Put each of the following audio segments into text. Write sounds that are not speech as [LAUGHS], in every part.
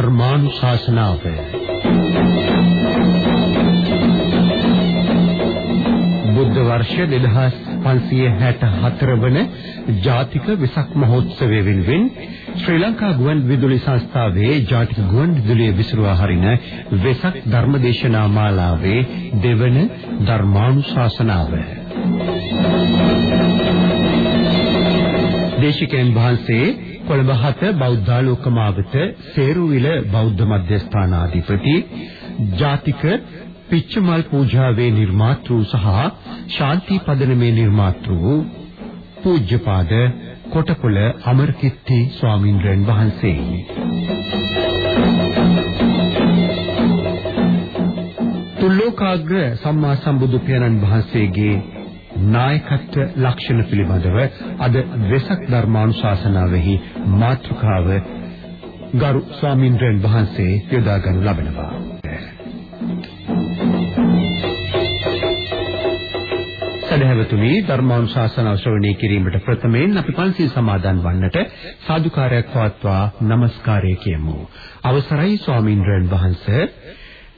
ධර්මානුශාසනාව බුද්ධ වර්ෂ 2564 වන ජාතික වෙසක් මහෝත්සවය වෙනුවෙන් ශ්‍රී ලංකා ගුවන් විදුලි සංස්ථාවේ ජාතික ගුවන් විදුලිය විසිරුවා හරින වෙසක් ධර්මදේශනා මාලාවේ දෙවන ධර්මානුශාසනාව. දේශිකයන් වහන්සේ කොළඹ හත බෞද්ධාලෝකමාවත සේරුවිල බෞද්ධ මධ්‍යස්ථානාධිපති ජාතික පිච්චමල් පූජාවේ නිර්මාතෘ සහ ශාන්ති පදනමේ නිර්මාතෘ පූජ්‍යපාද කොටකොළ අමරකිත්ති ස්වාමින්ද්‍රයන් වහන්සේ. තුල්ලෝකාග්‍ර සම්මා සම්බුදු පියාණන් වහන්සේගේ නායකත්ව ලක්ෂණ පිළිබඳව අද වෙසක් ධර්මානුශාසනාවෙහි මාතෘකාව ගරු ස්වාමින්ද්‍රයන් වහන්සේ යොදා ගනු ලබනවා. සදහැවතුනි ධර්මානුශාසනාව ශ්‍රවණය කිරීමට ප්‍රථමයෙන් අපි පන්සිල් සමාදන් වන්නට සාදුකාරයක් පවත්වා নমස්කාරය කියමු. අවසරයි ස්වාමින්ද්‍රයන් වහන්සේ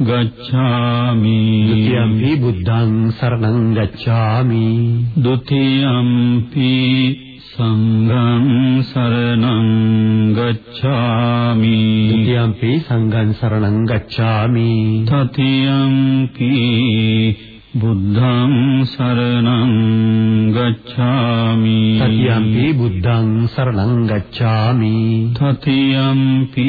गच्छामि द्वितीयम्पि बुद्धं शरणं गच्छामि द्वितीयम्पि सङ्घं शरणं गच्छामि द्वितीयम्पि सङ्घं शरणं गच्छामि तृतीयम्पि බුද්ධං සරණං ගච්ඡාමි। තතියම්පි බුද්ධං සරණං ගච්ඡාමි। තතියම්පි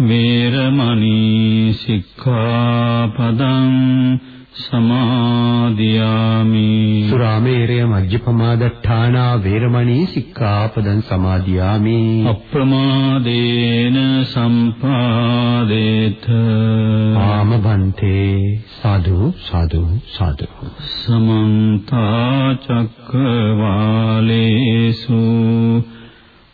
වේරමණී සික්ඛාපදං සමාදියාමි සුරාමේරය මජ්ජපමාදට්ඨානා වේරමණී සික්ඛාපදං සමාදියාමි අප්‍රමාදේන සම්පාදේත ආම බන්තේ සාදු සාදු සාදු සමන්ත චක්කවාලේසු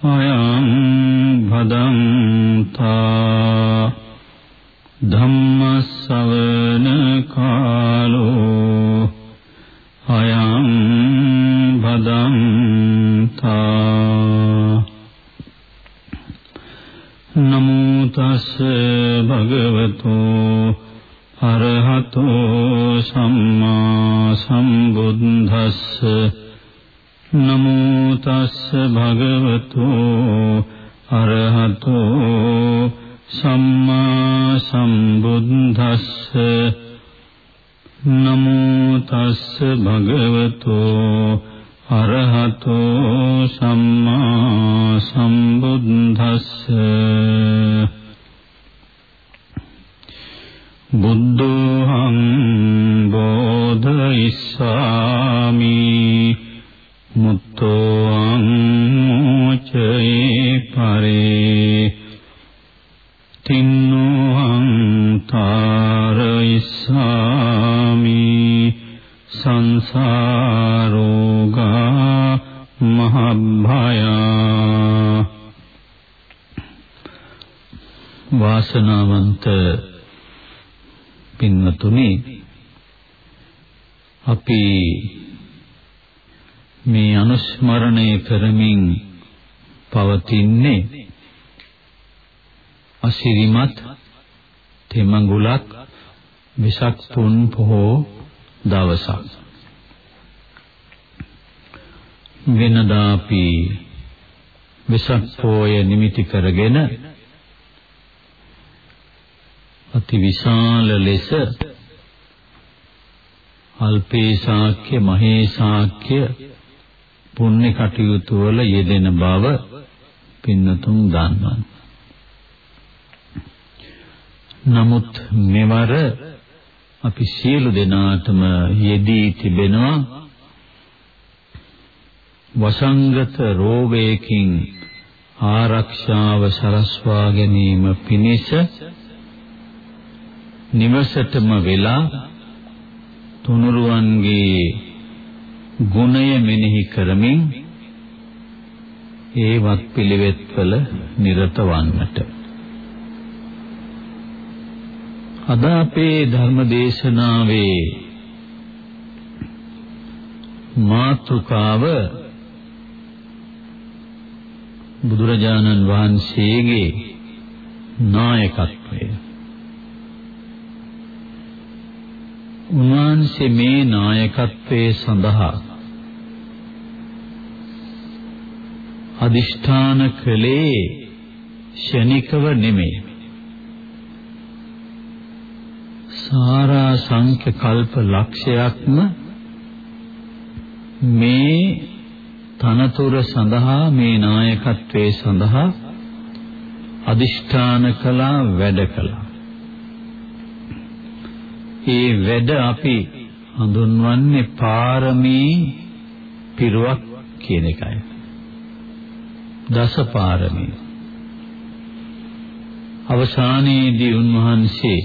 අයං භදංතා ධම්ම පවතින්නේ අසිරිමත් තෙමඟුලක් විසක් තුන් පොහෝ දවසක්. වෙනදා අපි විසක් පොය නිමිති කරගෙන අති විශාල ලෙස අල්පේ ශාක්‍ය මහේ ශාක්‍ය පුණ්‍ය කටයුතු වල යෙදෙන බව පින්නතුන් දන්නවා. නමුත් මෙවර අපි සියලු දෙනාටම යෙදී තිබෙනවා වසංගත රෝගයකින් ආරක්ෂාව සලස්වා ගැනීම පිණිස නිවසටම වෙලා තුනුරුවන්ගේ ගුණය මෙනෙහි කරමින් ඒවත් පිළිවෙත්වල නිරත වන්නට. අද අපේ ධර්ම දේශනාවේ මාතෘකාව බුදුරජාණන් වහන්සේගේ නායකත්වය. උන්වහන්සේ මේ නායකත්වයේ සඳහා අදිෂ්ඨාන කළේ ෂණිකව නෙමෙයි. සාරා සංඛ්‍ය කල්ප ලක්ෂයක්ම මේ තනතුර සඳහා මේ නායකත්වයේ සඳහා අදිෂ්ඨාන කළා වැඩ කළා. ඒ වැඩ අපි හඳුන්වන්නේ පාරමී පිරුවක් කියන එකයි. දස පාරමී. අවසානයේදී උන්වහන්සේ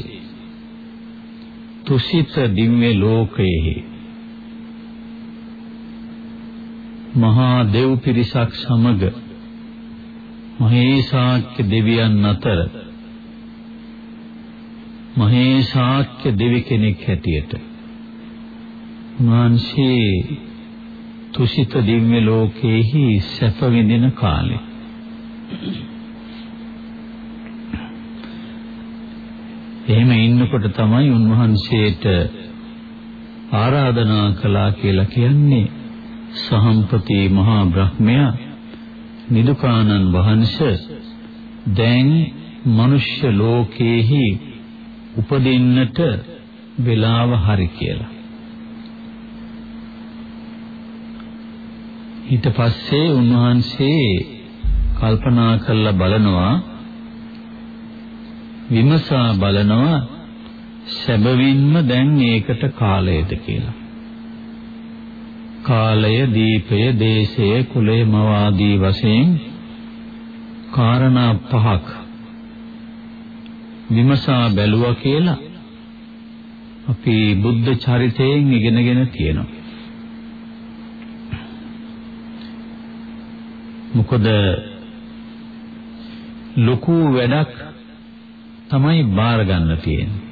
තුසිත දිව්‍ය ලෝකයේ මහා දෙව් පිරිසක් සමග මහේසාක්‍ය දෙවියන් අතර මහේසාක්‍ය දෙවි කෙනෙක් හැටියට උන්වහන්සේ තුසිත දිව්‍ය ලෝකයේහි සැප විඳින කාලේ එහෙම ඉන්නකොට තමයි උන්වහන්සේට ආරාධනා කළා කියලා කියන්නේ සහම්පති මහා බ්‍රහ්මයා නිදුකානන් වහන්සේ දැන් මනුෂ්‍ය ලෝකයේහි උපදින්නට වෙලාව හරි කියලා. ඊට පස්සේ උන්වහන්සේ කල්පනා කරලා බලනවා විමසා බලනවා සැබවින්ම දැන් ඒකට කාලයද කියලා. කාලය, දීපය, දේශය, කුලය, මවාදී වශයෙන් කාරණා පහක් විමසා බැලුවා කියලා අපි බුද්ධ චරිතයෙන් ඉගෙනගෙන තියෙනවා. මොකද ලොකු වැඩක් තමයි බාර ගන්න තියෙන්නේ.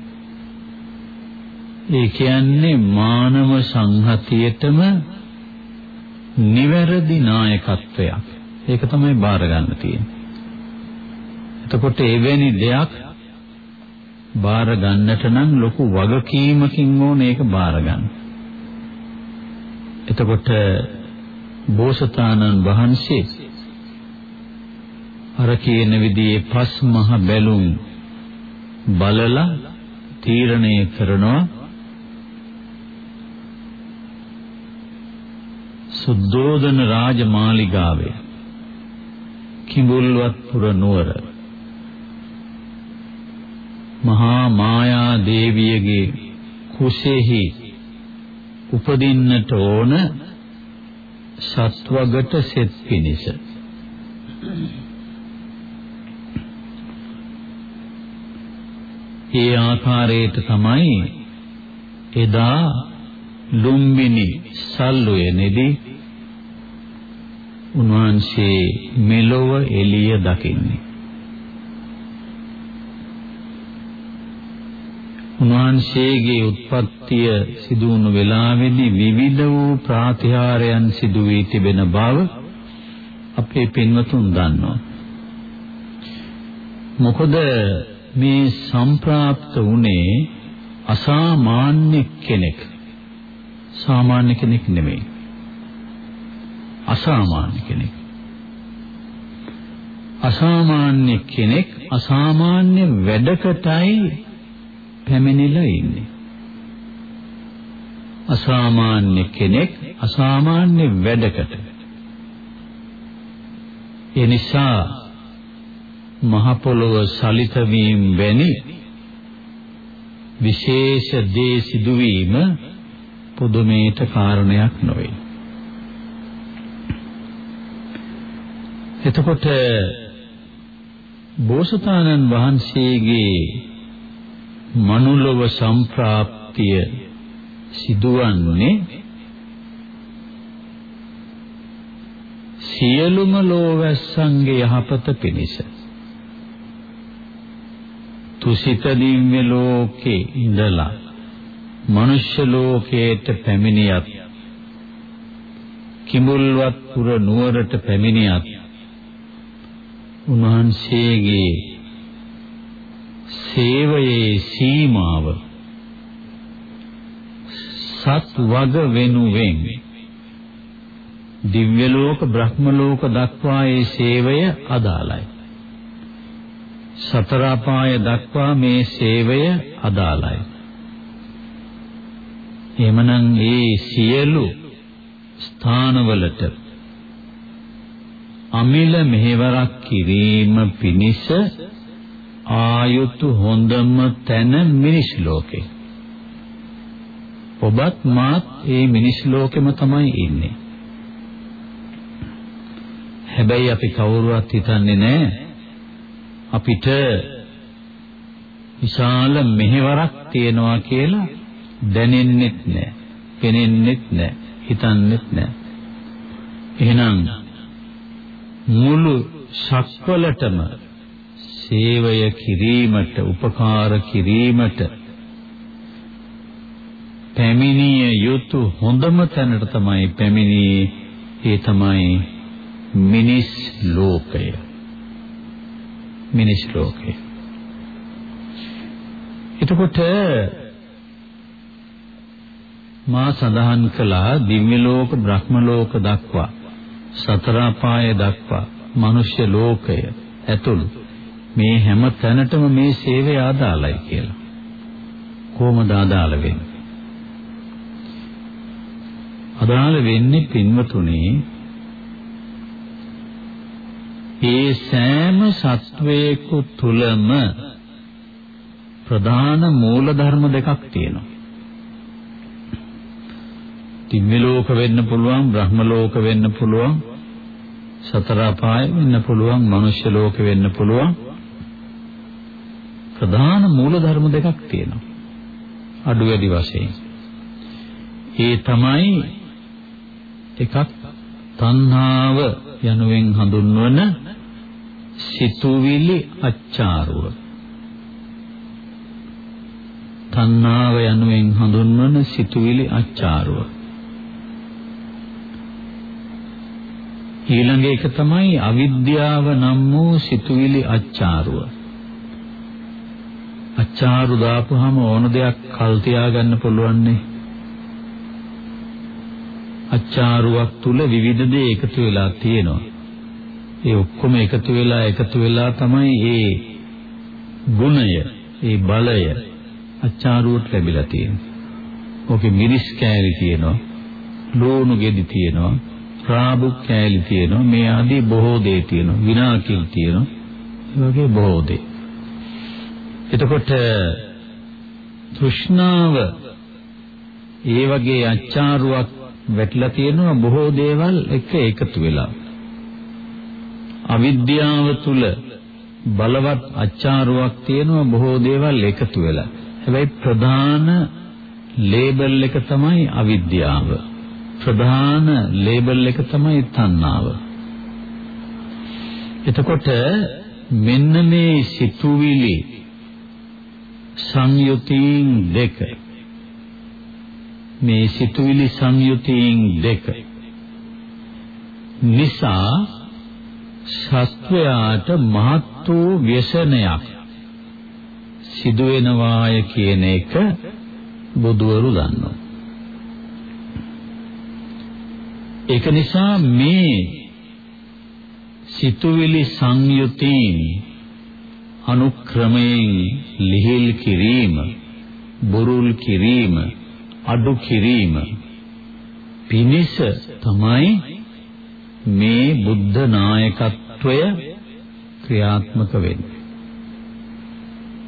ඒ කියන්නේ මානව සංහතියටම නිවැරදි නායකත්වයක්. ඒක තමයි බාර ගන්න තියෙන්නේ. එතකොට එවැනි දෙයක් බාර ගන්නට නම් ලොකු වගකීමකින් ඕන ඒක බාර ගන්න. එතකොට බෝසතාණන් වහන්සේ අර කියන විදිහේ පස් මහ බැලුම් බලලා තීරණය කරනවා. සුද්ධෝදන රාජමාලිගාවේ කිඹුල්වත්පුර නුවර මහා මායා දේවියගේ කුසෙහි උපදින්නට ඕන සත්වගත සෙත් පිනිස ඒ ආකාරයට තමයි එදා ලුම්බිනි සල්ලුවේනේදී උන්වහන්සේ මෙලොව එළිය දකින්නේ උන්වහන්සේගේ උත්පත්තිය සිදු වුණු වෙලාවේදී විවිධ වූ ප්‍රාතිහාරයන් සිදු වී තිබෙන බව අපේ පින්වතුන් දන්නවා. මොකද මේ සම්ප්‍රාප්ත වුණේ අසාමාන්‍ය කෙනෙක්. සාමාන්‍ය කෙනෙක් නෙමෙයි. අසාමාන්‍ය කෙනෙක්. අසාමාන්‍ය කෙනෙක් අසාමාන්‍ය වැඩකටයි පැමිණිලා ඉන්නේ. අසාමාන්‍ය කෙනෙක් අසාමාන්‍ය වැඩකට. ඒ නිසා මහ පොළොව සලිත වීම වැනි විශේෂ දේ සිදුවීම පුදුමේට කාරණයක් නොවේ. එතකොට බෝසතාණන් වහන්සේගේ මනුලොව සම්ප්‍රාප්තිය සිදුවන්නේ සියලුම ලෝවැස්සන්ගේ යහපත පිණිස තුසිත දිව්‍ය ලෝකේ ඉඳලා මනුෂ්‍ය ලෝකයට පැමිණියත් කිඹුල්වත් පුර නුවරට පැමිණියත් උන්වහන්සේගේ සේවයේ සීමාව සත් වග වෙනුවෙන් දිව්‍ය ලෝක බ්‍රහ්ම ලෝක දක්වා ඒ සේවය අදාළයි. සතර අපාය දක්වා මේ සේවය අදාළයි එමනම් ඒ සියලු ස්ථානවලට අමිල මෙහෙවරක් කිරීම පිණිස ආයුතු හොඳම තැන මිනිස් ලෝකේ. ඔබත් මාත් මේ මිනිස් ලෝකෙම තමයි ඉන්නේ. හැබැයි අපි කවුරුවත් හිතන්නේ නැහැ අපිට විශාල මෙහෙවරක් තියෙනවා කියලා දැනෙන්නෙත් නැහැ, පෙනෙන්නෙත් නැහැ, හිතන්නෙත් නැහැ. එහෙනම් මුළු ශක්වලටම සේවය කිරීමට උපකාර කිරීමට පැමිණිය යුතු හොඳම තැනට තමයි පැමිණියේ ඒ තමයි මිනිස් ලෝකය මිනිස් ලෝකය එතකොට මා සඳහන් කළා දිව්‍ය ලෝක බ්‍රහ්ම ලෝක දක්වා සතර අපාය දක්වා මනුෂ්‍ය ලෝකය ඇතුළු මේ හැම තැනටම මේ සේවය ආදාළයි කියලා. කොහොමද ආදාළ වෙන්නේ? අදාළ වෙන්නේ පින්වතුනි ඒ සෑම සත්වයක තුලම ප්‍රධාන මූල ධර්ම දෙකක් තියෙනවා. දිව්‍ය ලෝක වෙන්න පුළුවන්, බ්‍රහ්ම ලෝක වෙන්න පුළුවන්, සතර අපාය වෙන්න පුළුවන්, මනුෂ්‍ය ලෝක වෙන්න පුළුවන්. ප්‍රධාන මූල ධර්ම දෙකක් තියෙනවා. අඩු වැඩි වශයෙන්. ඒ තමයි එකක් තණ්හාව යනුවෙන් හඳුන්වන සිතුවිලි අච්චාරුව. තණ්හාව යනුවෙන් හඳුන්වන සිතුවිලි අච්චාරුව. ඊළඟ එක තමයි අවිද්‍යාව නම් වූ සිතුවිලි අච්චාරුව. අච්චාරු දාපුවාම ඕන දෙයක් කල් තියාගන්න පුළුවන් නේ. අච්චාරුවක් තුල විවිධ දේ එකතු වෙලා තියෙනවා. ඒ ඔක්කොම එකතු වෙලා එකතු වෙලා තමයි ඒ ගුණය, ඒ බලය අච්චාරුවට ලැබිලා තියෙන්නේ. ඕකේ මිරිස් කෑලි තියෙනවා, ලෝණු ගෙඩි තියෙනවා, රාබු කෑලි තියෙනවා, මේ ආදී බොහෝ දේ තියෙනවා, විනාකිල් තියෙනවා. ඒ වගේ බොහෝ දේ. එතකොට තෘෂ්ණාව ඒ වගේ අච්චාරුවක් වැටලා තියෙනවා බොහෝ දේවල් එක එකතු වෙලා. අවිද්‍යාව තුල බලවත් අච්චාරුවක් තියෙනවා බොහෝ දේවල් එකතු වෙලා. හැබැයි ප්‍රධාන ලේබල් එක තමයි අවිද්‍යාව. ප්‍රධාන ලේබල් එක තමයි තණ්හාව. එතකොට මෙන්න මේ සිතුවිලි සංයුතින් දෙක මේ සිතුවිලි සංයුතින් දෙක නිසා සත්වයාට මහත් වූ ව්‍යසනයක් සිදු වෙනවාය කියන එක බුදවරු දන්නවා. ඒක නිසා මේ සිතුවිලි සංයුතින් අනුක්‍රමයෙන් ලිහිල් කිරීම, බුරුල් කිරීම අඩු කිරීම පිණිස තමයි මේ බුද්ධ නායකත්වය ක්‍රියාත්මක වෙන්නේ.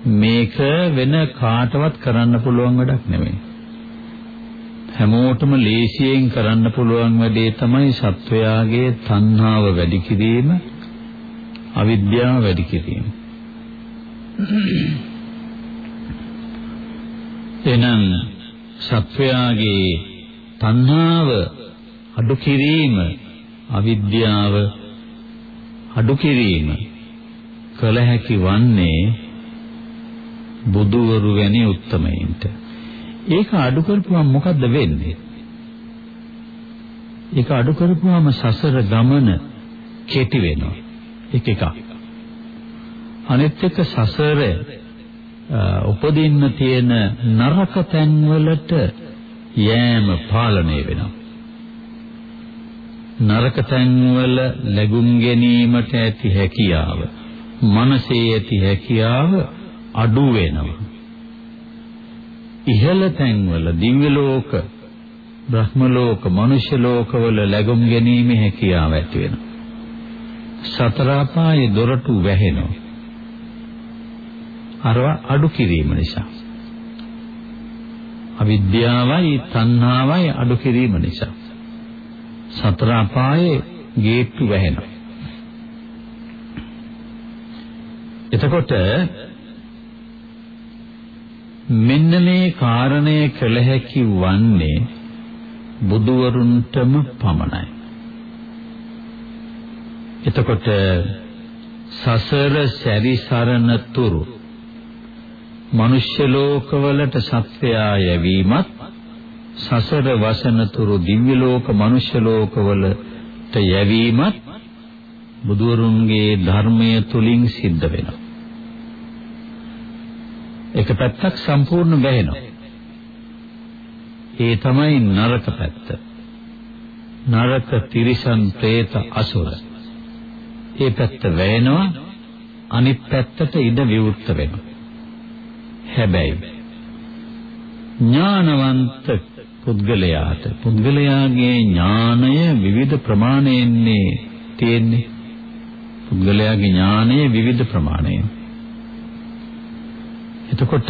මේක වෙන කාටවත් කරන්න පුළුවන් වැඩක් නෙමෙයි. හැමෝටම ලේසියෙන් කරන්න පුළුවන් වැඩේ තමයි සත්වයාගේ තණ්හාව වැඩි කිරීම, අවිද්‍යාව වැඩි කිරීම. එනම් සත්වයාගේ තණ්හාව අඩු කිරීම අවිද්‍යාව අඩු කිරීම කළ හැකි වන්නේ බුදුවරු වැනි උත්තමයින්ට. ඒක අඩු කරපුවම මොකද්ද වෙන්නේ? ඒක අඩු කරපුවම සසර ගමන කෙටි වෙනවා. එක එකක්. අනිත් එක සසර උපදින්න තියෙන නරක තැන්වලට යෑම පාලනය වෙනවා. නරක තැන්වල ලැබුම් ගැනීමට ඇති හැකියාව, මනසේ ඇති හැකියාව අඩු වෙනවා. ඉහළ තැන්වල දිව්‍ය ලෝක, බ්‍රහ්ම ලෝක, මනුෂ්‍ය ලෝකවල ලැබුම් ගැනීමේ හැකියාව ඇති වෙනවා. සතර අපායේ දොරටු වැහෙනවා. අරව අඩු කිරීම නිසා. අවිද්‍යාවයි තණ්හාවයි අඩු කිරීම නිසා. සතර අපායේ ගේට්ටු වැහෙනවා. එතකොට මෙන්න මේ කාරණය කළ හැකි වන්නේ බුදුවරුන්ටම පමණයි. එතකොට සසර සැරිසරන තුරු මනුෂ්‍ය ලෝකවලට සත්‍යයා යැවීමත් සසර වසනතුරු දිව්‍ය ලෝක මනුෂ්‍ය ලෝකවලට යැවීමත් බුදුවරුන්ගේ ධර්මය තුලින් සිද්ධ වෙනවා. එක පැත්තක් සම්පූර්ණ බැහැනවා. ඒ තමයි නරක පැත්ත. නරක තිරිසන් പ്രേත අසුර. ඒ පැත්ත වැයෙනවා අනිත් පැත්තට ඉඩ විවෘත වෙනවා. හැබැයි ඥානවන්ත පුද්ගලයාට. පුද්ගලයාගේ ඥානය විවිධ ප්‍රමාණයෙන්නේ තියෙන්නේ. පුද්ගලයාගේ ඥානය විවිධ ප්‍රමාණයෙන්. එතකොට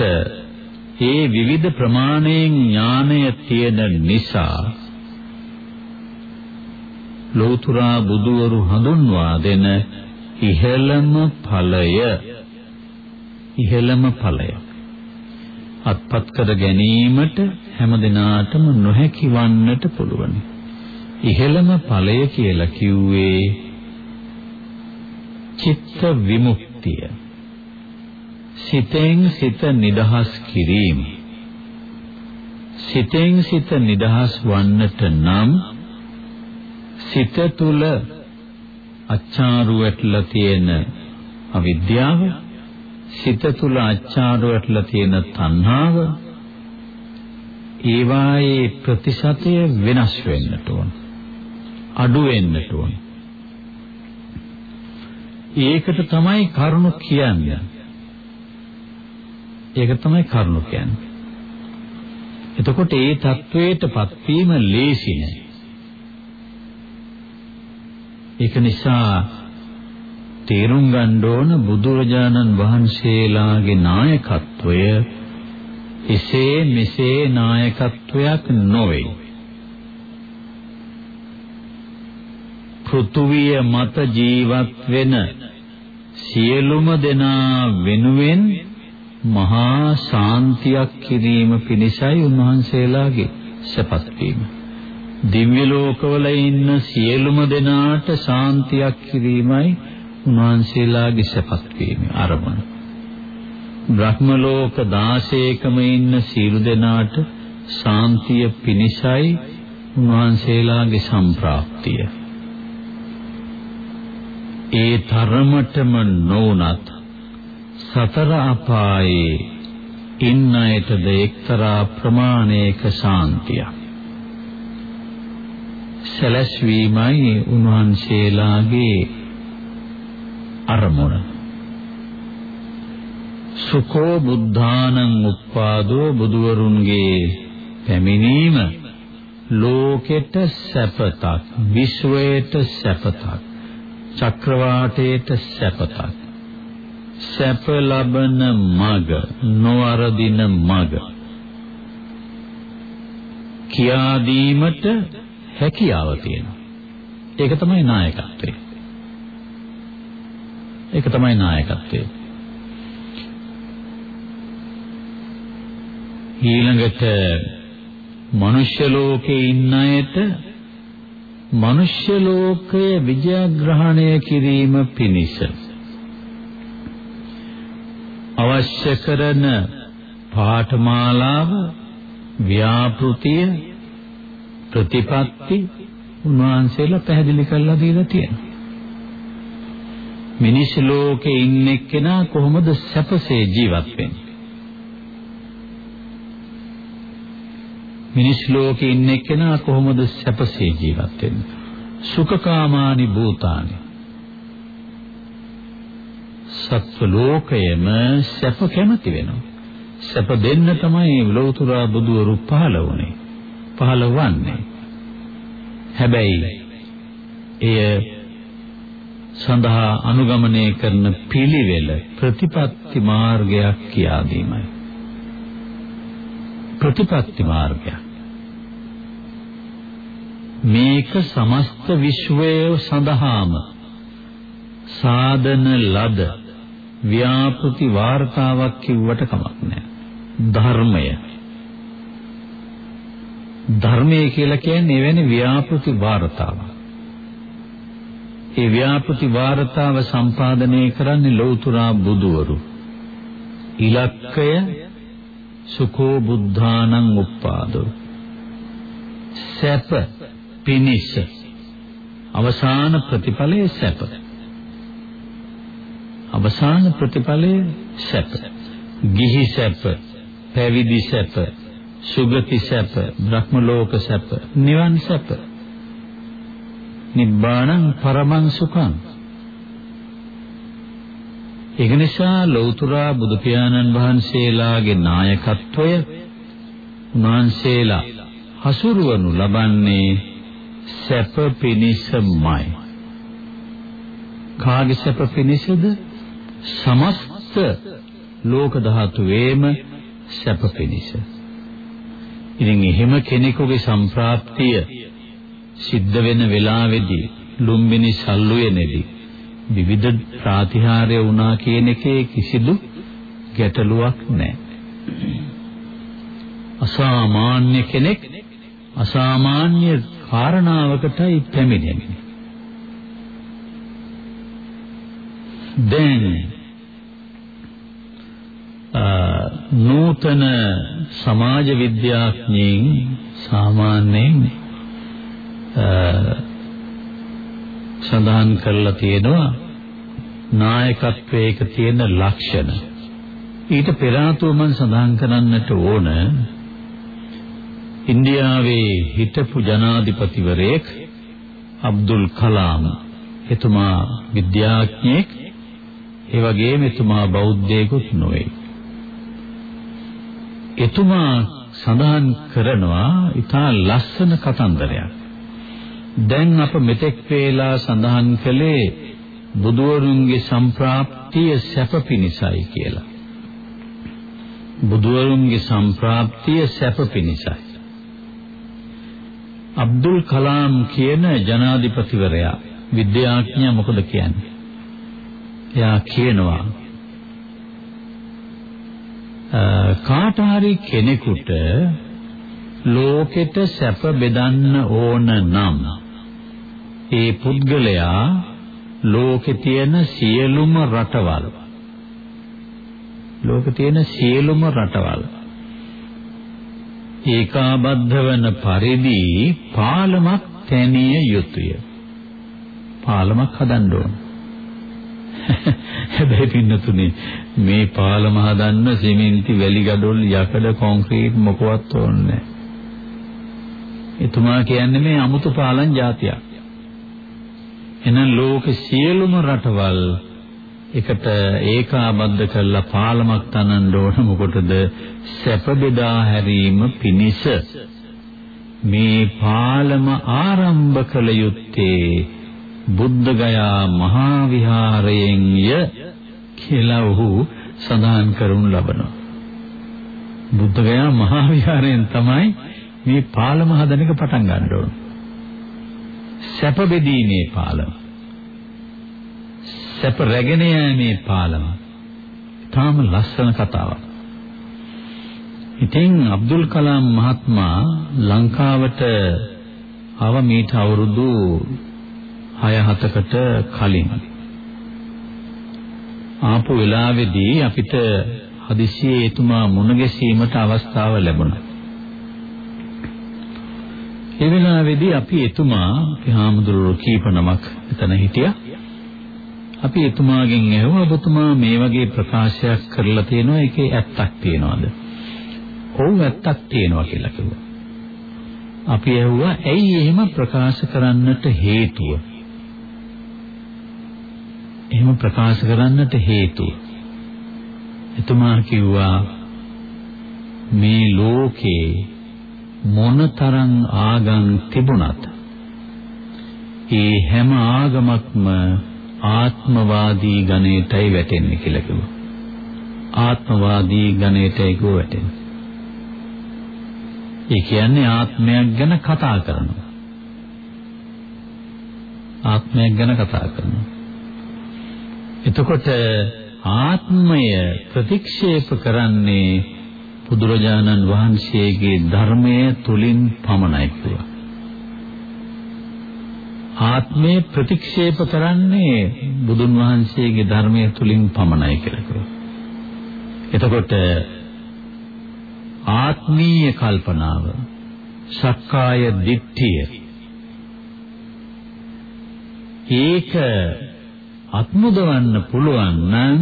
ඒ විවිධ ප්‍රමාණයෙන් ඥානය තියෙන නිසා ලෝතුරා බුදුවරු හඳුන්වා දෙන ඉහළම ඵලය. ඉහළම ඵලය. අත්පත් කර ගැනීමට හැම දිනාටම නොහැකි වන්නට පුළුවන්. ඉහෙළම ඵලය කියලා කිව්වේ චිත්ත විමුක්තිය. සිතෙන් සිත නිදහස් කිරීම. සිතෙන් සිත නිදහස් වන්නට නම් සිත තුල අච්චාරු වැටලා තියෙන අවිද්‍යාව සිත තුල අච්චාරවටලා තියෙන තණ්හාව ඒවායේ ප්‍රතිශතය වෙනස් වෙන්නට ඕන. අඩු වෙන්නට ඕන. ඒකට තමයි කරුණ කියන්නේ. ඒක තමයි කරුණ කියන්නේ. එතකොට ඒ தത്വයටපත් වීම ලේසි නෑ. ඒක නිසා තේරුම් ගන්න ඕන බුදුරජාණන් වහන්සේලාගේ නායකත්වය එසේ මෙසේ නායකත්වයක් නොවේ. පෘථුවිය මත ජීවත් වෙන සියලුම දෙනා වෙනුවෙන් මහා ශාන්තියක් කිරීම පිණිසයි උන්වහන්සේලාගේ සපත් වීම. දිව්‍ය ලෝකවල ඉන්න සියලුම දෙනාට ශාන්තියක් කිරීමයි උන්වහන්සේලාගේ සපත් වීම අරමුණ. බ්‍රහ්ම ලෝක 16කම ඉන්න සියලු දෙනාට ශාන්තිය පිණිසයි උන්වහන්සේලාගේ සම්ප්‍රාප්තිය. ඒ තරමටම නොඋනත් සතර අපායේ ඉන්න අයටද එක්තරා ප්‍රමාණයක ශාන්තියක්. සැලැස්වීමයි උන්වහන්සේලාගේ අරමුණ. සුකෝ බුද්ධානං උප්පාදෝ බුදුවරුන්ගේ පැමිණීම ලෝකෙට සැපතක් විශ්වයට සැපතක් චක්‍රවාටයට සැපතක් සැප ලබන මග නොවරදින මග කියා දීමට හැකියාව තියෙනවා. ඒක තමයි නායකත්වය. ඒක තමයි නායකත්වය. ඊළඟට මනුෂ්‍ය ලෝකේ ඉන්න අයට මනුෂ්‍ය ලෝකය විජයග්‍රහණය කිරීම පිණිස අවශ්‍ය කරන පාඨමාලාව ව්‍යාපෘතිය ප්‍රතිපත්ති උන්වහන්සේලා පැහැදිලි කරලා දීලා තියෙනවා. මිනිස් ලෝකේ ඉන්න එක්කෙනා කොහොමද සැපසේ ජීවත් වෙන්නේ? මිනිස් ලෝකේ ඉන්න එක්කෙනා කොහොමද සැපසේ ජීවත් වෙන්නේ? සුඛකාමානි භූතානි. සත්ව ලෝකයේම සැප කැමති වෙනවා. සැප දෙන්න තමයි ලෞතර බුදුවරු පහළ වුණේ. පහළවන්නේ. හැබැයි එය සඳහා අනුගමනය කරන පිළිවෙල ප්‍රතිපත්ති මාර්ගයක් කියා දීමයි. ප්‍රතිපත්ති මාර්ගය. මේක සමස්ත විශ්වය සඳහාම සාධන ලද ව්‍යාපෘති වார்த்தාවක් කිව්වට කමක් නැහැ. ධර්මය ධර්මය කියලා කියන්නේ එවැනි ව්‍යාපෘති වார்த்தාවක්. ඒ ව්‍යාපෘති වාර්තාව සම්පාදනය කරන්නේ ලෞතුරා බුදුවරු. ඉලක්කය සුඛෝ බුද්ධානං උප්පාදෝ. සැප පිනිස අවසාන ප්‍රතිඵලයේ සැප. අවසාන ප්‍රතිඵලයේ සැප. ගිහි සැප, පැවිදි සැප, සුගති සැප, බ්‍රහ්ම ලෝක සැප, නිවන් සැප. නිබ්බාණං පරමං සුඛං. ඒක නිසා ලෞතර බුදු පියාණන් වහන්සේලාගේ නායකත්වය උන්වහන්සේලා හසුරුවනු ලබන්නේ සැප පිණිසමයි. කාගේ සැප පිණිසද? සමස්ත ලෝක ධාතුවේම සැප පිණිස. ඉතින් එහෙම කෙනෙකුගේ සම්ප්‍රාප්තිය සිද්ධ වෙන වෙලාවේදී ලුම්බිනි සල්ලුවේනේදී විවිධ ප්‍රාතිහාර්ය වුණා කියන එකේ කිසිදු ගැටලුවක් නැහැ. අසාමාන්‍ය කෙනෙක් අසාමාන්‍ය කාරණාවකටයි පැමිණෙන්නේ. දැන් නූතන සමාජ විද්‍යාඥයින් සාමාන්‍යයෙන් සඳහන් කරලා තියෙනවා නායකත්වයක තියෙන ලක්ෂණ. ඊට පෙර ආතුව මම සඳහන් කරන්නට ඕන ඉන්දියාවේ හිටපු ජනාධිපතිවරයෙක් අබ්දුල් කලාම් එතුමා විද්‍යාඥයෙක් ඒ වගේම එතුමා බෞද්ධයෙකුත් නොවේ. එතුමා සඳහන් කරනවා ඊටා ලස්සන කතන්දරයක්. දැන් අප මෙතෙක් වේලා සඳහන් කළේ බුදුවරුන්ගේ සම්ප්‍රාප්තිය සැප පිණිසයි කියලා. බුදුවරුන්ගේ සම්ප්‍රාප්තිය සැප පිණිසයි. අබ්දුල් කලාම් කියන ජනාධිපතිවරයා විද්‍යාඥයා මොකද කියන්නේ? එයා කියනවා කාට හරි කෙනෙකුට ලෝකෙට සැප බෙදන්න ඕන නම් ඒ පුද්ගලයා ලෝකේ තියෙන සියලුම රටවල් ලෝකේ තියෙන සියලුම රටවල් ඒකාබද්ධ වන පරිදි පාලමක් තැනිය යුතුය. පාලමක් හදන්න ඕන. [LAUGHS] හැබැයි පින්නතුනේ මේ පාලම හදන්න සිමෙන්ති වැලි ගඩොල් යකඩ කොන්ක්‍රීට් මොකවත් ඕනේ නැහැ. එතුමා කියන්නේ මේ අමුතු පාලම් જાතියක්. එහෙනම් ලෝක සියලුම රටවල් එකට ඒකාබද්ධ කරලා පාලමක් තනන්න ඕන මොකටද? සැප බෙදා හැරීම පිණිස. මේ පාලම ආරම්භ කළ යුත්තේ බුද්ධගයා මහා විහාරයෙන්ය කියලා ඔහු සඳහන් කරනු ලබනවා. බුද්ධගයා මහා විහාරයෙන් තමයි මේ පාලම හදන එක පටන් ගන්න ඕන. සැප බෙදීමේ පාලම සැප රැගෙන යෑමේ පාලම. තාම ලස්සන කතාවක්. ඉතින් අබ්දුල් කලාම් මහත්මයා ලංකාවට ආව මීට අවුරුදු 6-7කට කලින්. ආපු වෙලාවේදී අපිට හදිසියේ එතුමා මුණ ගැසීමට අවස්ථාව ලැබුණා. ඒ වෙලාවේදී අපි එතුමා හාමුදුරුවෝ කීප නමක් එතන හිටියා. අපි එතුමාගෙන් ඇහුවා ඔබතුමා මේ වගේ ප්‍රකාශයක් කරලා තියෙනවා ඒකේ ඇත්තක් තියෙනවද? ඔව් ඇත්තක් තියෙනවා කියලා කිව්වා. අපි ඇහුවා ඇයි එහෙම ප්‍රකාශ කරන්නට හේතුව? එහෙම ප්‍රකාශ කරන්නට හේතුව. එතුමා කිව්වා මේ ලෝකේ මොනතරම් ආගම් තිබුණත් ඒ හැම ආගමක්ම ආත්මවාදී ගණයටයි වැටෙන්නේ කියලා කිව්වා. ආත්මවාදී ගණයටයි ගෝ වැටෙන්නේ. ඒ කියන්නේ ආත්මයක් ගැන කතා කරනවා. ආත්මයක් ගැන කතා කරනවා. එතකොට ආත්මය ප්‍රතික්ෂේප කරන්නේ බුදුරජාණන් වහන්සේගේ ධර්මය තුලින් පමණයි කියලා. ආත්මය ප්‍රතික්ෂේප කරන්නේ බුදුන් වහන්සේගේ ධර්මය තුලින් පමණයි කියලා කිව්වා. එතකොට ආත්මීය කල්පනාව සක්කාය දිට්ඨිය ඒක අත්මුදවන්න පුළුවන් නම්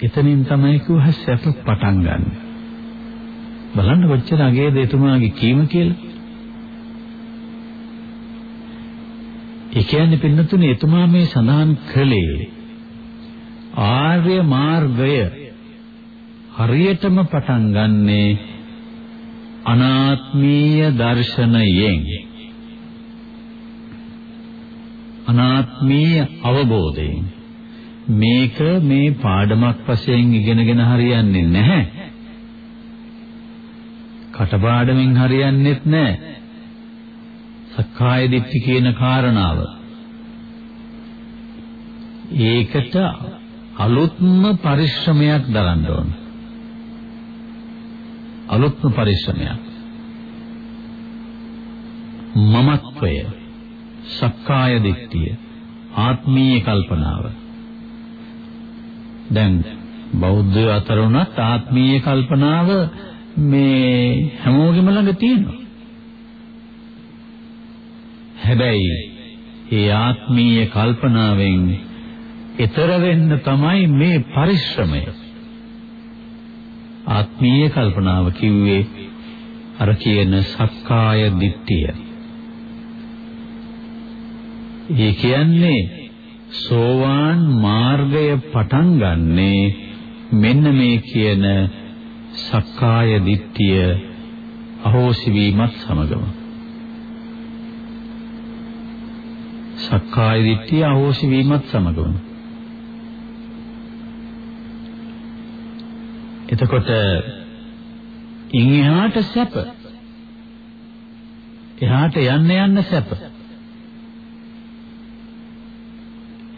එතනින් තමයි කිව්ව සැප පටන් ගන්න. බලන්න කොච්චර අගේද එතුමාගේ කීම කියලා. ඒ කියන්නේ පින්නතුනේ එතුමා මේ සඳහන් කළේ ආර්ය මාර්ගය හරියටම පටන් ගන්නේ අනාත්මීය දර්ශනයෙන්. අනාත්මීය අවබෝධයෙන්. මේක මේ පාඩමක් වශයෙන් ඉගෙනගෙන හරියන්නේ නැහැ. කටපාඩමින් හරියන්නේත් නැහැ සක්කාය දිට්ඨි කියන කාරණාව. ඒකට අලුත්ම පරිශ්‍රමයක් දරන්න ඕන. අලුත්ම පරිශ්‍රමයක්. මමත්වය සක්කාය දිට්ඨිය ආත්මීය කල්පනාව. දැන් බෞද්ධ අතර උනත් ආත්මීය කල්පනාව මේ හැමෝගෙම ළඟ තියෙනවා හැබැයි ඒ ආත්මීය කල්පනාවෙන් ඊතර වෙන්න තමයි මේ පරිශ්‍රමය. ආත්මීය කල්පනාව කිව්වේ අර කියන සක්කාය දිට්ඨිය. ඒ කියන්නේ සෝවාන් මාර්ගය පටන් ගන්නේ මෙන්න මේ කියන සක්කාය දිට්ඨිය අහෝසි වීමත් සමගම. සක්කාය දිට්ඨිය අහෝසි වීමත් සමගම. එතකොට ඉන් එහාට සැප. එහාට යන්න යන්න සැප.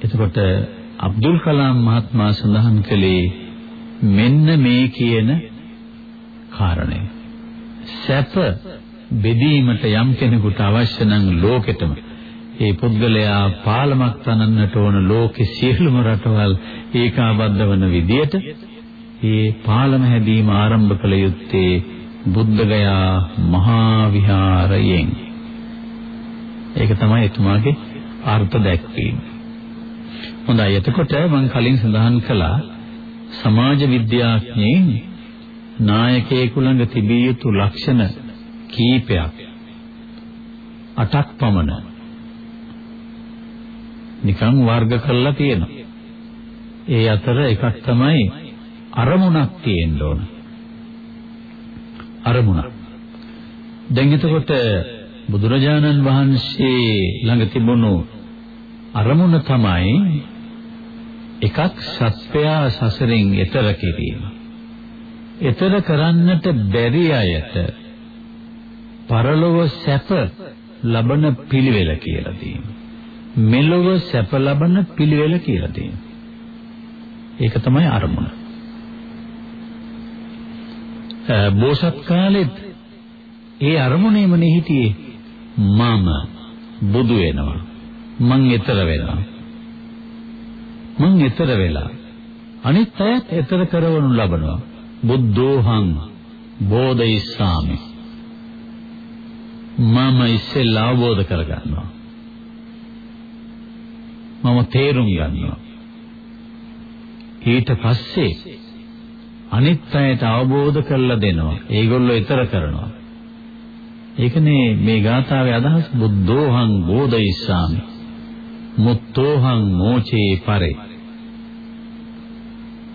එතකොට අබ්දුල් කලාම් මහත්මයා සඳහන් කළේ මෙන්න මේ කියන කාරණය සැප බෙදීමට යම් කෙනෙකුට අවශ්‍ය නම් ලෝකෙටම ඒ පුද්ගලයා පාලමක් තනන්නට ඕන ලෝකේ සියලුම රටවල් ඒකාබද්ධ වන විදියට ඒ පාලම හැදීම ආරම්භ කළ යුත්තේ බුද්ධගයා මහා විහාරයෙන්. ඒක තමයි එතුමාගේ අර්ථ දැක්වීම. හොඳයි එතකොට මම කලින් සඳහන් කළා සමාජ විද්‍යාඥයින් නායකයෙකු ළඟ තිබිය යුතු ලක්ෂණ කීපයක් අටක් පමණ නිකන් වර්ග කරලා තියෙනවා. ඒ අතර එකක් තමයි අරමුණක් තියෙන්න ඕන. අරමුණක්. දැන් එතකොට බුදුරජාණන් වහන්සේ ළඟ තිබුණු අරමුණ තමයි එකක් සත්‍යයා සසරෙන් එතර කිරීම. එතර කරන්නට බැරි අයට පරලොව සැප ලබන පිළිවෙල කියලා තියෙනවා. මෙලොව සැප ලබන පිළිවෙල කියලා තියෙනවා. ඒක තමයි අරමුණ. බෝසත් කාලෙත් ඒ අරමුණේමනේ හිටියේ මම බුදු වෙනවා. මං ඊතර වෙනවා. මං ඊතර වෙලා අනිත් අයත් ඊතර කරවනු ලබනවා. බුද්ධෝහං බෝධිසාමි. මම ඉස්සෙල්ලා අවබෝධ කරගන්නවා. මම තේරුම් ගන්නවා. ඊට පස්සේ අනිත් අයට අවබෝධ කරලා දෙනවා. ඒගොල්ලෝ ඊතර කරනවා. ඒකනේ මේ ගාථාවේ අදහස් බුද්ධෝහං බෝධිසාමි. මුත්තෝහං මෝචේ පරේ.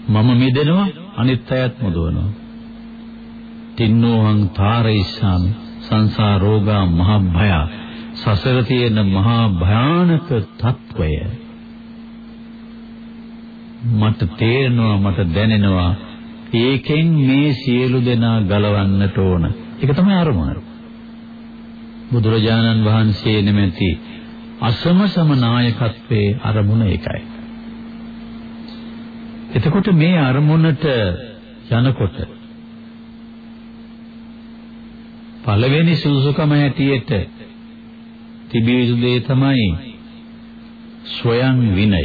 මම මිදෙනවා අනිත් අයත් මුදවනවා. තින්නෝහං තාරයිස්සාමි සංසාර රෝගා මහ භය සසර තියෙන මහා භයානක తত্ত্বය මට තේරෙනවා මට දැනෙනවා ඒකෙන් මේ සියලු දෙනා ගලවන්නට ඕන. ඒක තමයි අරමුණ. බුදුරජාණන් වහන්සේ නෙමෙති අසම සම නායකත්වයේ අරමුණ ඒකයි. එතකොට මේ අරමුණට යනකොට පළවෙනි සුසුකම ඇටියට තිබිය යුතු දේ තමයි ස්වයං විනය.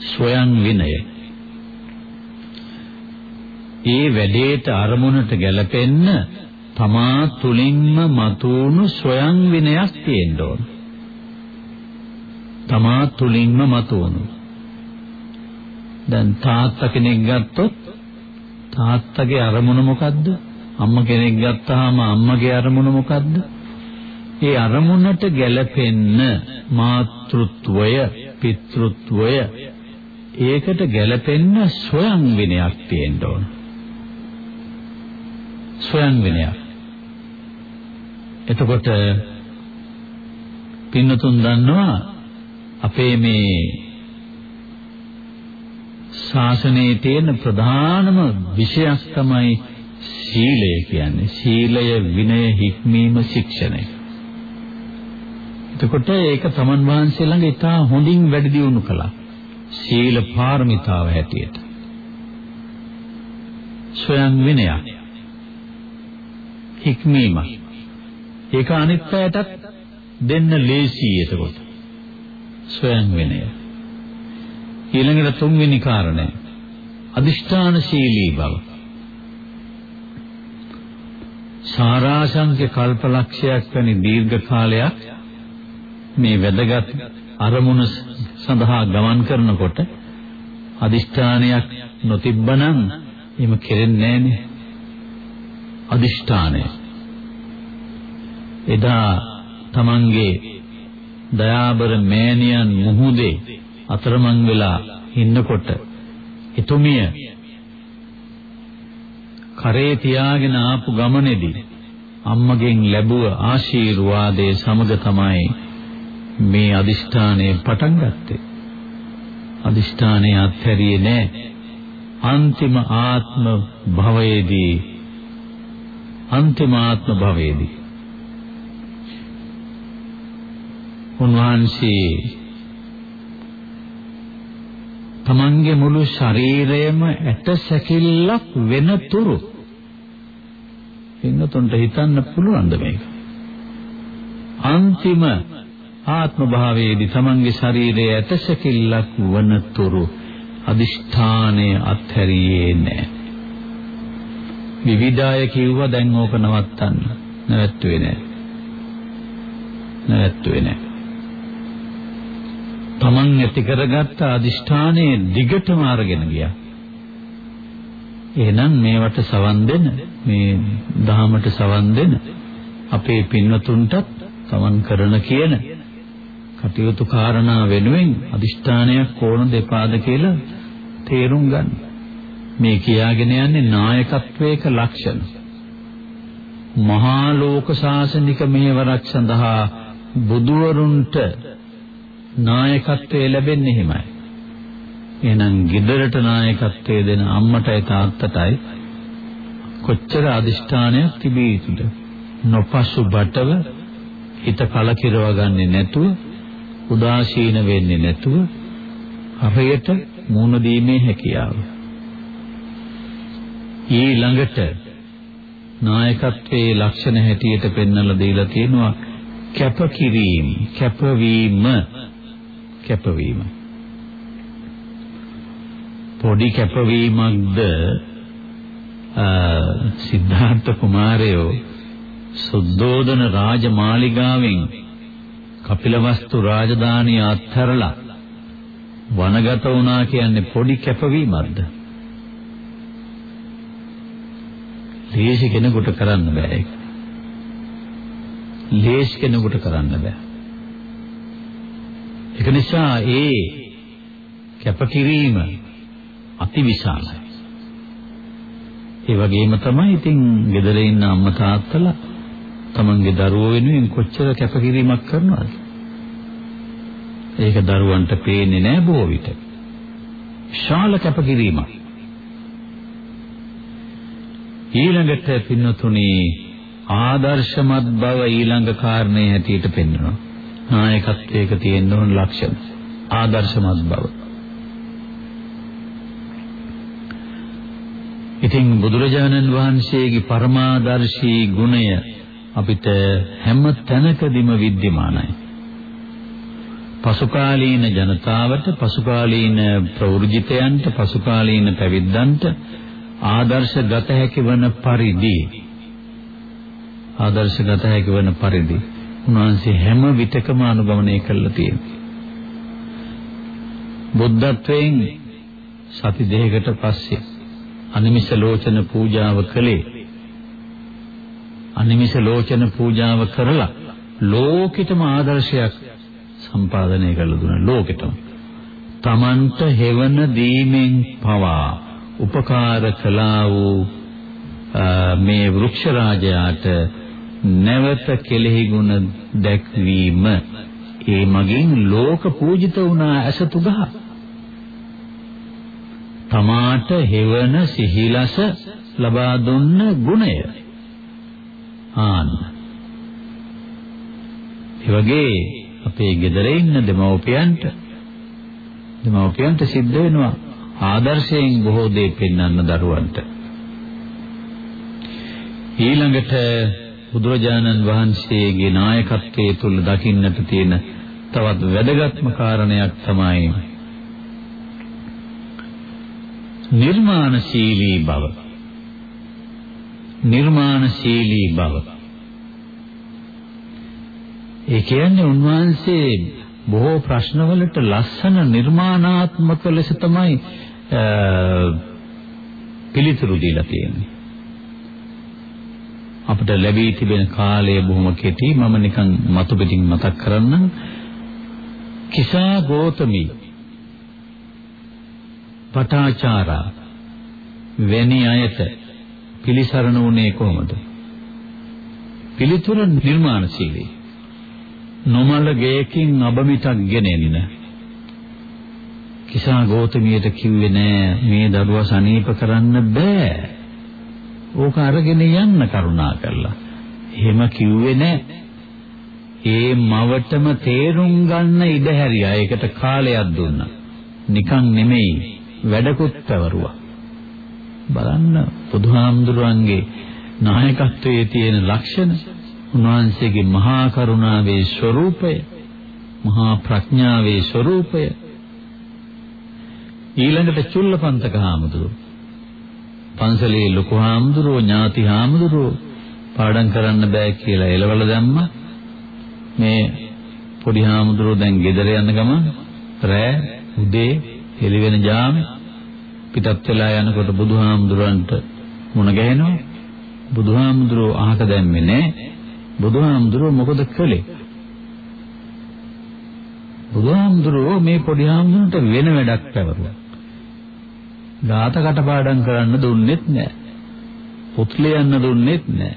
ස්වයං විනය. ඒ වැඩේට අරමුණට ගැලපෙන්න තමා තුලින්ම මතුවුණු ස්වයං විනයක් තියෙන්න ඕන. තමා තුලින්ම මතුවුණු. දැන් තාත්තා කෙනෙක් ගත්තොත් තාත්තගේ අරමුණ මොකද්ද? අම්මා කෙනෙක් ගත්තාම අම්මගේ අරමුණ මොකද්ද? ඒ අරමුණට ගැලපෙන්න මාතෘත්වය, පිතෘත්වය ඒකට ගැලපෙන්න ස්වයං විනයක් තියෙන්න ඕන. ස්වයං විනයක්. එතකොට පින්නතුන් දන්නවා අපේ මේ ශාසනයේ තියෙන ප්‍රධානම විෂයක් තමයි සීලය කියන්නේ. සීලය විනය හික්මීම ශික්ෂණය. එතකොට ඒක තමන් වහන්සේ ළඟ ඉතා හොඳින් වැඩි දියුණු කළා. සීල පාරමිතාව හැටියට. ස්වයං විනයක්. හික්මීම. ඒක අනිත් අයටත් දෙන්න ලේසියි එතකොට. ස්වයං විනය. ඊළඟට තුන්වෙනි කාරණය අදිෂ්ඨානශීලී බව. සාරාංශක කල්පලක්ෂයක් වැනි දීර්ඝ කාලයක් මේ වැදගත් අරමුණ සඳහා ගමන් කරනකොට අදිෂ්ඨානයක් නොතිබ්බනම් එහෙම කෙරෙන්නේ නැහනේ. අදිෂ්ඨානය. එදා තමන්ගේ දයාබර මෑණියන් මුහුදේ අතරමං වෙලා ඉන්නකොට එතුමිය කරේ තියාගෙන ආපු ගමනේදී අම්මගෙන් ලැබුව ආශිර්වාදයේ සමග තමයි මේ අදිෂ්ඨානය පටන් ගත්තේ. අදිෂ්ඨානය අත්හැරියේ නැහැ. අන්තිම ආත්ම භවයේදී අන්තිම ආත්ම භවයේදී උන්වහන්සේ තමන්ගේ මුළු ශරීරයම ඇට සැකිල්ලක් වෙනතුරු පින්නතුන්ට හිතන්න පුළුවන්ද මේක? අන්තිම ආත්ම භාවයේදී තමන්ගේ ශරීරයේ ඇට සැකිල්ලක් වනතුරු අදිෂ්ඨානය අත්හැරියේ නැහැ. විවිධාය කිව්වා දැන් ඕක නවත්තන්න. නැවැත්තුවේ නැහැ. නැවැත්තුවේ නැහැ. තමන් ඇති කරගත්ත අදිෂ්ඨානයේ දිගටම අරගෙන ගියා. එහෙනම් මේවට සවන් දෙන්න මේ දහමට සවන් දෙන්න අපේ පින්වතුන්ටත් තමන් කරන කියන කටයුතු කාරණා වෙනුවෙන් අදිෂ්ඨානයක් ඕන දෙපාද කියලා තේරුම් ගන්න. මේ කියාගෙන යන්නේ නායකත්වයක ලක්ෂණ. මහා ලෝක ශාසනික මෙහෙවරක් සඳහා බුදුවරුන්ට නායකත්වය ලැබෙන්නේ එහෙමයි. එහෙනම් ගෙදරට නායකත්වය දෙන අම්මටයි තාත්තටයි කොච්චර අදිෂ්ඨානයක් තිබී යුතුද? නොපසු බටව හිත කලකිරව ගන්නේ නැතුව උදාසීන වෙන්නේ නැතුව හරියට මූණ දීමේ හැකියාව. ඊළඟට නායකත්වයේ ලක්ෂණ හැටියට පෙන්වලා දීලා තියෙනවා කැපකිරීම කැපවීම කැපවීම. පොඩි කැපවීමක්ද සිද්ධාර්ථ කුමාරයෝ සුද්ධෝදන රාජමාලිගාවෙන් කපිලවස්තු රාජධානිය අත්හැරලා වනගත වුණා කියන්නේ පොඩි කැපවීමක්ද? ලේසි කෙනෙකුට කරන්න බෑ ඒක. ලේසි කෙනෙකුට කරන්න බෑ. ඒක නිසා ඒ කැපකිරීම අතිවිශාලයි. ඒ වගේම තමයි ඉතින් ගෙදර ඉන්න අම්මා තාත්තලා තමන්ගේ දරුවෝ වෙනුවෙන් කොච්චර කැපකිරීමක් කරනවද? ඒක දරුවන්ට පේන්නේ නැහැ බොහෝ විට. ශාල කැපකිරීමක්. ඊළඟට පින්නතුණි ආදර්ශමත් බව ඊළඟ කාරණේ හැටියට පෙන්වනවා. නායකත්වයක තියෙන්න ඕන ලක්ෂණ ආදර්ශමත් බව. ඉතින් බුදුරජාණන් වහන්සේගේ පරමාදර්ශී ගුණය අපිට හැම තැනකදීම විද්‍යමානයි. පසුකාලීන ජනතාවට පසුකාලීන ප්‍රවෘජිතයන්ට පසුකාලීන පැවිද්දන්ට ආදර්ශගත හැකි වන පරිදි ආදර්ශගත හැකි වන පරිදි උන්වහන්සේ හැම විටකම අනුගමනය කළා තියෙනවා. බුද්ධත්වයෙන් සති දෙකකට පස්සේ අනිමිෂ ලෝචන පූජාව කළේ අනිමිෂ ලෝචන පූජාව කරලා ලෝකෙටම ආදර්ශයක් සම්පාදනය කළ දුන්නා ලෝකෙටම. තමන්ට හෙවන දීමෙන් පවා උපකාර කළා වූ මේ වෘක්ෂ රාජයාට නැවත කෙලෙහි ගුණ දැක්වීම. ඒ මගින් ලෝක පූජිත වුණා ඇසතුගහ තමාට හෙවන සිහිලස ලබා දුන්න ගුණය. ආන්න. ඒ වගේ අපේ ගෙදර ඉන්න දෙමව්පියන්ට දෙමව්පියන්ට සිද්ධ වෙනවා ආදර්ශයෙන් බොහෝ දේ පෙන්වන්න දරුවන්ට. ඊළඟට බුදුරජාණන් වහන්සේගේ නායකත්වයේ තුල දකින්නට තියෙන තවත් වැදගත්ම කාරණයක් තමයි නිර්මාණශීලී බව. නිර්මාණශීලී බව. ඒ කියන්නේ උන්වහන්සේ බොහෝ ප්‍රශ්නවලට ලස්සන නිර්මාණාත්මක ලෙස තමයි පිළිතුරු දීලා තියෙන්නේ. අපිට ලැබී තිබෙන කාලය බොහොම කෙටි. මම නිකන් මතු පිටින් මතක් කරන්නම්. කිසා ගෝතමී පටාචාරා වැනි අයට පිළිසරණ වුණේ කොහොමද? පිළිතුර නිර්මාණශීලී. නොමල ගේකින් අබමිටක් ගෙනෙන්න. කිසා ගෞතමියට කිව්වේ නෑ මේ දරුවා සනීප කරන්න බෑ. ඕක අරගෙන යන්න කරුණා කරලා. එහෙම කිව්වේ නෑ. ඒ මවටම තේරුම් ගන්න ඉඩ හැරියා. ඒකට කාලයක් දුන්නා. නිකන් නෙමෙයි වැඩකුත් පැවරුවා. බලන්න බුදුහාමුදුරන්ගේ නායකත්වයේ තියෙන ලක්ෂණ උන්වහන්සේගේ මහා කරුණාවේ ස්වરૂපය මහා ප්‍රඥාවේ ස්වરૂපය ඊළඟට චුල්ලපන්තක හාමුදුරුවෝ පන්සලේ ලොකු හාමුදුරුවෝ ඥාති හාමුදුරුවෝ පාඩම් කරන්න බෑ කියලා එළවල දැම්මා මේ පොඩි හාමුදුරුවෝ දැන් ගෙදර යන ගමන් රෑ උදේ එළි වෙන ජාමේ පිටත් වෙලා යනකොට බුදුහාමුදුරන්ට මුණ ගැහෙනවා. බුදුහාමුදුරුවෝ අහක දැම්මේ නෑ. බුදුහාමුදුරුවෝ මොකද කළේ? බුදුහාමුදුරුවෝ මේ පොඩි හාමුදුරන්ට වෙන වැඩක් පැවරුවා. ධාත කටපාඩම් කරන්න දුන්නෙත් නෑ පොත් ලියන්න දුන්නෙත් නෑ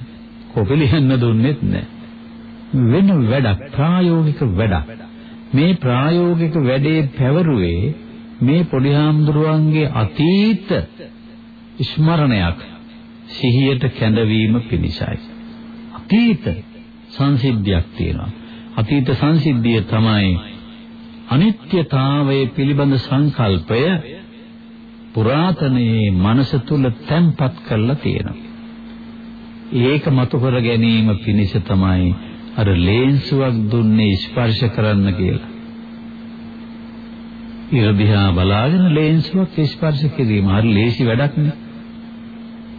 කොපි ලියන්න දුන්නෙත් නෑ වෙන වැඩක් ප්‍රායෝගික වැඩක් මේ ප්‍රායෝගික වැඩේ පැවරුවේ මේ පොඩි හාමුදුරුවන්ගේ අතීත ස්මරණයක් සිහියට කැඳවීම පිණිසයි. අතීත සංසිද්ධියක් තියෙනවා. අතීත සංසිද්ධිය තමයි අනිත්‍යතාවයේ පිළිබඳ සංකල්පය පුරාතනයේ මනස තුල තැම්පත් කරලා තියෙනවා. ඒක මතු කර ගැනීම පිණිස තමයි අර ලේන්සුවක් දුන්නේ ස්පර්ශ කරන්න කියලා. ඉර දිහා බලාගෙන ලේන්සුවක් ස්පර්ශ කිරීම හරි ලේසි වැඩක් නේ.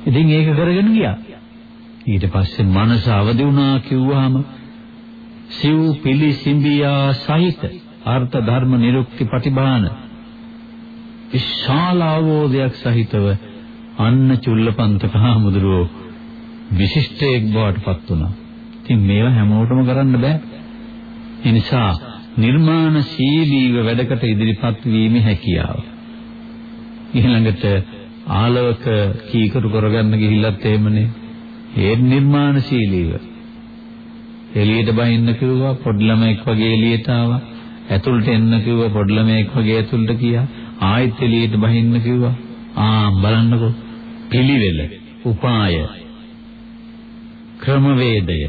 ඉතින් ඒක කරගෙන ගියා. ඊට පස්සේ මනස අවදි වුණා කිව්වහම සිව් පිලි සිඹියා සහිත අර්ථ ධර්ම නිරුක්ති ප්‍රතිබාන විශාල අවබෝධයක් සහිතව අන්න චුල්ලපන්තක හාමුදුරුවෝ විශිෂ්ටයෙක් බවට පත් වුණා. ඉතින් මේවා හැමෝටම කරන්න බෑ. ඒ නිසා නිර්මාණශීලීව වැඩකට ඉදිරිපත් වීමේ හැකියාව. ඊළඟට ආලවක කීකරු කරගන්න ගිහිල්ලත් එහෙමනේ. ඒ නිර්මාණශීලීව. එළියට බහින්න කිව්වා පොඩි ළමෙක් වගේ එළියට ආවා. ඇතුළට එන්න කිව්වා පොඩි ළමෙක් වගේ ඇතුළට ගියා. ආයෙත් එළියට බහින්න කිව්වා. ආ බලන්නකෝ පිළිවෙල, උපාය, ක්‍රමවේදය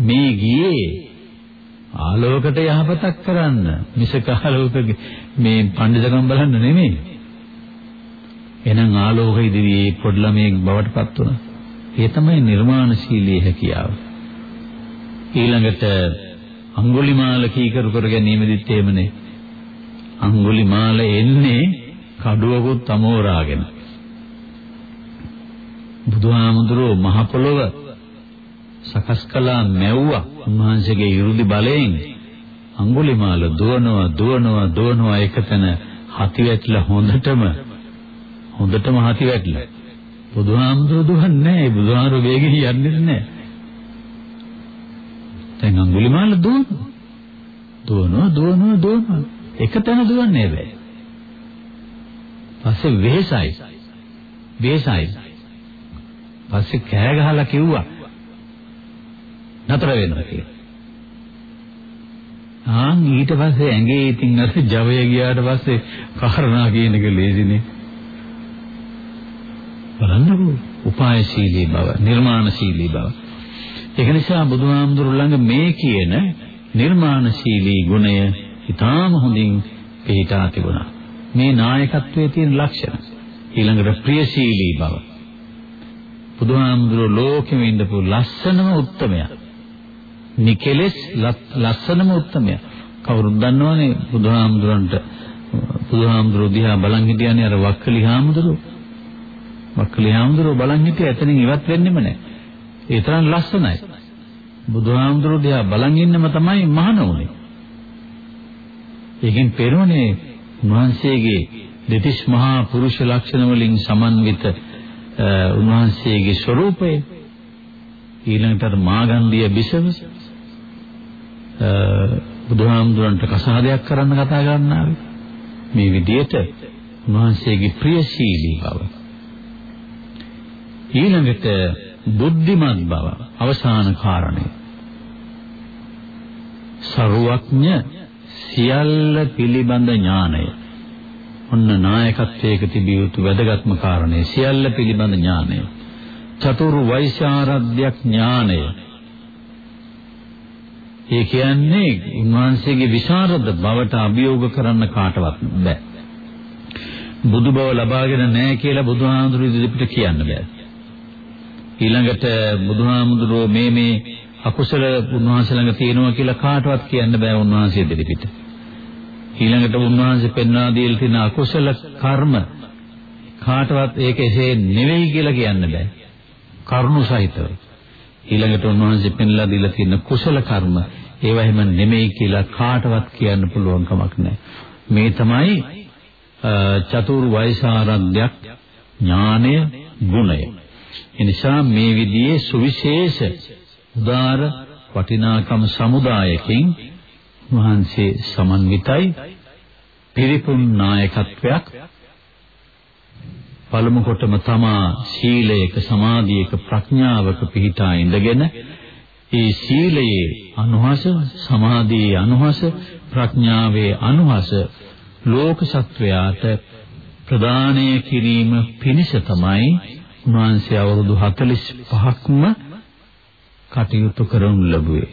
මේ ගියේ ආලෝකයට යහපතක් කරන්න මිසක ආලෝක මේ පඬිතුකම් බලන්න නෙමෙයි. එහෙනම් ආලෝක ඉදිරියේ පොඩි ළමයෙක් බවට පත් වුණා. ඒ තමයි නිර්මාණශීලී හැකියාව. ඊළඟට අඟුලිමාල කීකරු කර ගැනීමෙදිත් එහෙමනේ. අඟුලිමාල එන්නේ කඩුවකුත් අමෝරාගෙන. බුදුහාමුදුරුවෝ මහ පොළොව සකස් කළා මැව්වා. උන්වහන්සේගේ 이르දි බලයෙන් අඟුලිමාල දුවනවා දුවනවා දුවනවා එකතන හති වැටලා හොඳටම හොඳටම හති වැටලා. බුදුහාමුදුරු දුවන්නේ නැහැ. බුදුහාමුදුරු වේගෙන් යන්නේ නැහැ. දැන් අඟුලිමාල දුවනවා. දුවනවා දුවනවා දුවනවා. එකතන දුවන්නේ බෑ පස්සේ වෙහසයි වෙහසයි පස්සේ කෑ ගහලා කිව්වා නතර වෙනවා කියලා. ආන් ඊට පස්සේ ඇඟේ ඉතින් අර ජවය ගියාට පස්සේ කාරණා කියන එක ලේසිනේ. බලන්නකෝ උපායශීලී බව, නිර්මාණශීලී බව. ඒක නිසා බුදුහාමුදුරු ළඟ මේ කියන නිර්මාණශීලී ගුණය ඉතාම හොඳින් පිළිටා තිබුණා. මේ නායකත්වයේ තියෙන ලක්ෂණ. ඊළඟට ප්‍රියශීලී බව. බුදුහාමුදුරු ලෝකෙම ඉඳපු ලස්සනම උත්තමයා. නිකෙලස් ලස්සනම උත්මය. කවුරුත් දන්නවනේ බුදුහාමුදුරන්ට බුදුහාමුදුරුවෝ දිහා බලන් හිටියනේ අර වක්කලි හාමුදුරුවෝ. වක්කලි හාමුදුරුවෝ බලන් හිටිය එතනින් ඉවත් වෙන්නෙම නැහැ. ඒ තරම් ලස්සනයි. බුදුහාමුදුරුවෝ දිහා බලන් ඉන්නම තමයි මහාන උනේ. ඒකෙන් පෙරුණේ උන්වහන්සේගේ දෙතිස් මහා පුරුෂ ලක්ෂණ වලින් සමන්විත උන්වහන්සේගේ ස්වરૂපය. ඊළඟට මාගන්ධිය බිසව බුදුහාමුදුරන්ට කසාදයක් කරන්න කතා කරන්නාවේ මේ විදිහට උන්වහන්සේගේ ප්‍රියශීලී බව. ඊළඟට බුද්ධිමත් බව අවසාන කාරණය සරුවඥ සියල්ල පිළිබඳ ඥානය ඔන්න නායකත්වයක තිබිය යුතු වැදගත්ම කාරණේ සියල්ල පිළිබඳ ඥානය චතුරු වෛශාරද්‍ය ඥානය ඒ කියන්නේ උන්වහන්සේගේ විශාරද බවට අභියෝග කරන්න කාටවත් බෑ. බුදු බව ලබාගෙන නැහැ කියලා බුදුහාමුදුරු ඉදිරිපිට කියන්න බෑ. ඊළඟට බුදුහාමුදුරුවෝ මේ මේ අකුසල උන්වහන්සේ ළඟ තියෙනවා කියලා කාටවත් කියන්න බෑ උන්වහන්සේ ඉදිරිපිට. ඊළඟට උන්වහන්සේ පෙන්වා දීලා තියෙන අකුසල කර්ම කාටවත් ඒක එසේ නෙවෙයි කියලා කියන්න බෑ. කරුණු සහිතව. ඊළඟට උන්වහන්සේ පෙන්ලා දීලා තියෙන කුසල කර්ම ඒවා එහෙම නෙමෙයි කියලා කාටවත් කියන්න පුළුවන් කමක් නැහැ. මේ තමයි චතුර් වෛසාරද්‍යක් ඥානය ගුණය. එනිසා මේ විදිහේ සුවිශේෂ උදාර වටිනාකම් සමුදායකින් වහන්සේ සමන්විතයි පිරිපුන් නායකත්වයක් පළමු කොටම තමා සීලයක සමාධියක ප්‍රඥාවක පිහිටා ඉඳගෙන ඒ සීලයේ අනුහස සමාධියේ අනුහස ප්‍රඥාවේ අනුහස ලෝක සත්වයාට ප්‍රදානය කිරීම පිණිස තමයි උන්වහන්සේ අවුරුදු 45ක්ම කටයුතු කරනු ලැබුවේ.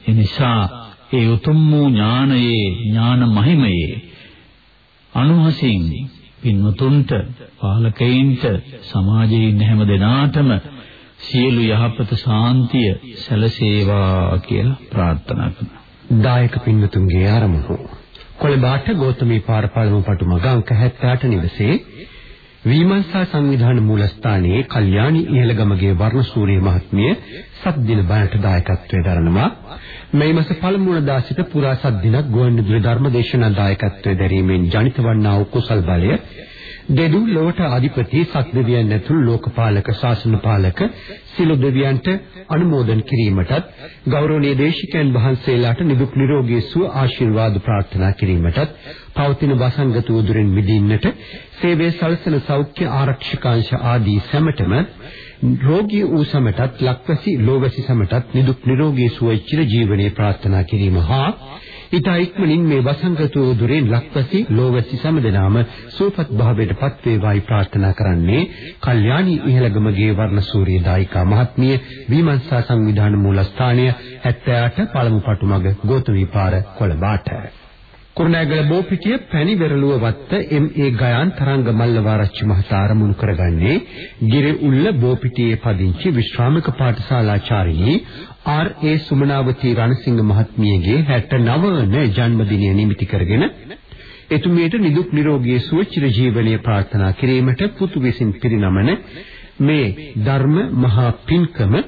ඒ නිසා ඒ උතුම් වූ ඥානයේ ඥාන මහිමයේ අනුහසින් පින්වතුන්ට පාලකයින්ට සමාජයේ ඉන්න හැම දෙනාටම සියලු යහපත සාන්තිය සැලසේවා කියලා ප්‍රාර්ථනා කරනවා. දායක පින්වතුන්ගේ ආරමුණු කොළඹාට ගෞතමී පාර පළමු පටු මග අංක 78 නිවසේ විමර්ශා සංවිධාන මූලස්ථානයේ කල්යාණි ඉහළගමගේ වර්ණසූරිය මහත්මිය සත් දින බණට දායකත්වයේ දරනවා මේ මාස පළමු වනදා සිට පුරා සත් දිනක් ගුවන්විදුලි ධර්මදේශනා දායකත්වයේ දැරීමෙන් ජනිත වන්නා වූ කුසල් බලය දෙදු ලොවට අධිපති සත්දෙවියන් ඇතුළු ලෝකපාලක ශාසන පාලක සිළු දෙවියන්ට අනුමෝදන් කිරීමටත් ගෞරවනීය දේශිකයන් වහන්සේලාට නිදුක් නිරෝගී සුව ආශිර්වාද ප්‍රාර්ථනා කිරීමටත් පවතින වසංගත උදුරෙන් මිදෙන්නට සේවයේ සලසන සෞඛ්‍ය ආරක්ෂකාංශ ආදී සැමටම රෝගී වූ සමටත් ලක්වැසි ලෝවැසි සමටත් නිදුක් නිරෝගී සුව චිර ජීවනයේ ප්‍රාර්ථනා කිරීම හා ඊට ඉක්මනින් මේ වසංගත දුරෙන් ලක්වැසි ලෝවැසි සමදනාම සූපත් භාවයට පත් වේවායි ප්‍රාර්ථනා කරන්නේ. කල්යාණී ඉහළගමගේ වර්ණසූරිය දායිකා මහත්මිය විමර්ශා සංවිධාන මූලස්ථානය 78 පළමු පටුමග ගෝතමී පාර කොළඹට. කුරුණෑගල බෝපිටිය පැණි වෙරළුව වත්ත එම්.ඒ. ගයාන් තරංග මල්ලවාරච්චි මහතා ආරමුණු කරගන්නේ ගිරි උල්ල බෝපිටියේ පදිංචි විශ්‍රාමික පාඨශාලාචාරිණී ආර්.ඒ. සුමනාවති රණසිංහ මහත්මියගේ 69 වන ජන්මදිනය නිමිති කරගෙන එතුමියට නිදුක් නිරෝගී සුව චිර ජීවනයේ ප්‍රාර්ථනා කිරීමට පුතු විසින් පිරිනමන මේ ධර්ම මහා පින්කම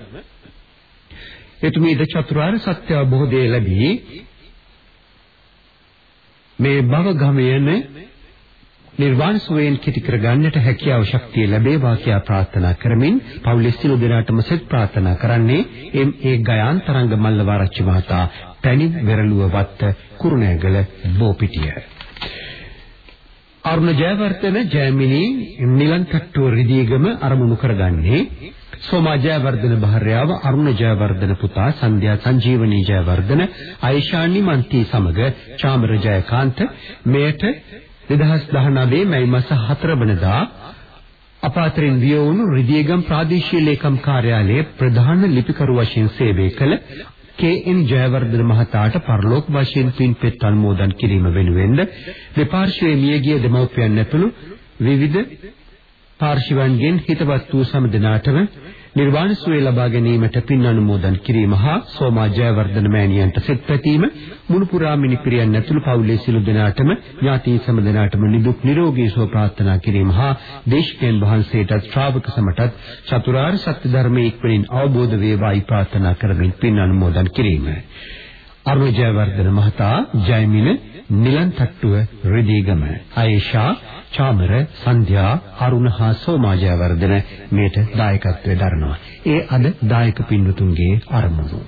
එතුමියට චතුරාර්ය සත්‍ය අවබෝධය ලැබී මේ භව ගමයේම නිර්වාණ සුවයෙන් කිටි කර ගන්නට හැකියාව ශක්තිය ලැබේවා කියා ප්‍රාර්ථනා කරමින් පවුලේ සිළු දෙනාටම සෙත් ප්‍රාර්ථනා කරන්නේ එම් ඒ ගයාන් තරංග මල්ලවාරච්චි මහතා පැණි වෙරළුව වත්ත කුරුණෑගල බෝපිටිය. අරුණ ජයවර්ධන ජයමිනී නිලන්කට්ටුව රිදීගම අරමුණු කරගන්නේ සෝමා ජයවර්ධන භාර්යාව අරුණ ජයවර්ධන පුතා සන්ධ්‍යා සංජීවනී ජයවර්ධන අයිෂානි මන්ති සමග චාමර ජයකාන්ත මෙයට 2019 මැයි මාස 4 වෙනිදා අපාතරින් වියවුණු රිදීගම් ප්‍රාදේශීය ලේකම් කාර්යාලයේ ප්‍රධාන ලිපිකරු වශයෙන් සේවය කළ කේ.එන්. ජයවර්ධන මහතාට පරලෝක වශයෙන් පින්පෙත් අනුමෝදන් කිරීම වෙනුවෙන් දෙපාර්ශ්වයේ මියගිය දෙමව්පියන් ඇතුළු විවිධ පාර්ශවයන්ගෙන් හිතවත් වූ සෑම දිනාටම නිර්වාණ සුවය ලබා ගැනීමට පින් අනුමෝදන් කිරීම හා සෝමා ජයවර්ධන මෑණියන්ට සෙත් පැතීම මුණුපුරා මිනිපිරියන් ඇතුළු පවුලේ සිළු දෙනාටම ඥාති සම දෙනාටම නිදුක් නිරෝගී සුව ප්‍රාර්ථනා කිරීම හා දේශකයන් වහන්සේටත් ශ්‍රාවක සමටත් චතුරාර්ය සත්‍ය ධර්මයේ ඉක්මනින් අවබෝධ වේවායි ප්‍රාර්ථනා කරමින් පින් අනුමෝදන් කිරීම. අරුණ ජයවර්ධන මහතා ජයමින නිලන්තට්ටුව රෙදීගම ආයේෂා චාමර සංධ්‍යා අරුණ හා සෝමාජයවර්ධන මේට දායකත්වයේ දරනවා. ඒ අද දායක පින්වතුන්ගේ අරමුණු.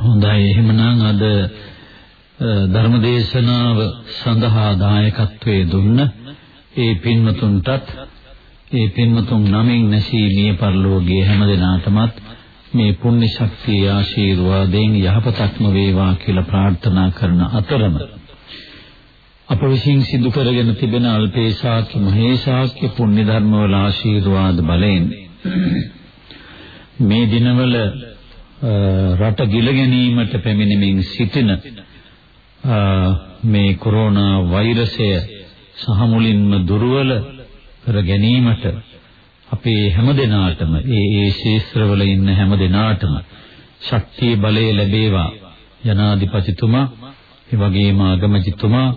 හොඳයි එහෙමනම් අද ධර්මදේශනාව සඳහා දායකත්වයේ දුන්න ඒ පින්වතුන්ටත් ඒ පින්වතුන් නමින් නැසී මිය පරලෝකයේ හැම දිනාටමත් මේ පුණ්‍ය ශක්තිය ආශිර්වාදයෙන් යහපතක්ම වේවා කියලා ප්‍රාර්ථනා කරන අතරම අප විසින් සිදු කරගෙන තිබෙන අල්පේශාක්‍ය මහේශාක්‍ය පුණ්‍ය ධර්මවල ආශිර්වාද බලයෙන් මේ දිනවල රට ගිල ගැනීමට පැමිණෙමින් සිටින මේ කොරෝනා වෛරසය සහ මුලින්ම දුර්වල කර ගැනීමට අපේ හැම දිනාටම ඒ ඒ ශේස්ත්‍රවල ඉන්න හැම දිනාටම ශක්තිය බලය ලැබේවා. ජනාධිපතිතුමා ඒ වගේම ආගමජිතුමා